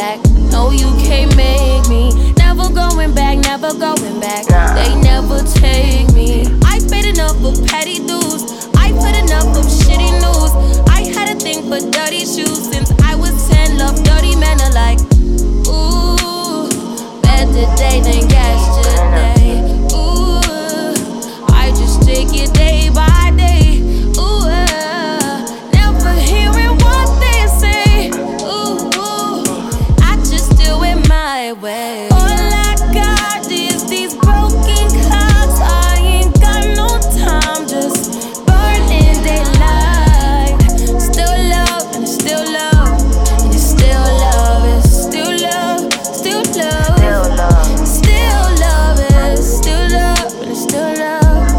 back. No, you can't make. All I got is these broken. I ain't got no time, just burning daylight. Still love, and it's still love, and it's still love, it's still love, still love, still love, it's still love, it's still love.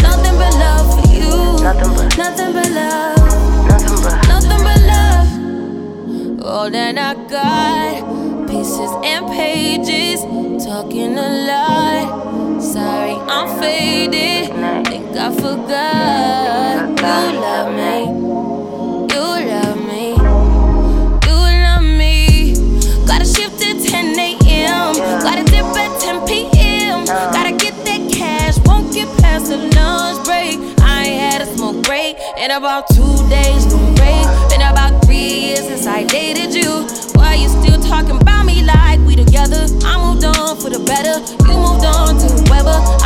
Nothing but love for you. Nothing but, nothing but love. Nothing but love. All that I got faces and pages talking a lot. Sorry, I'm faded. Think I forgot. You love me. You love me. You love me. Gotta shift at 10 a.m. Gotta dip at 10 p.m. Gotta get that cash. Won't get past the lunch break. I ain't had a smoke break in about two days. Been about three years since I dated. better. You moved on to whoever.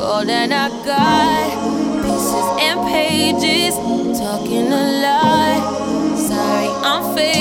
all that I got. Pieces and pages, talking a lot. Sorry, I'm fake.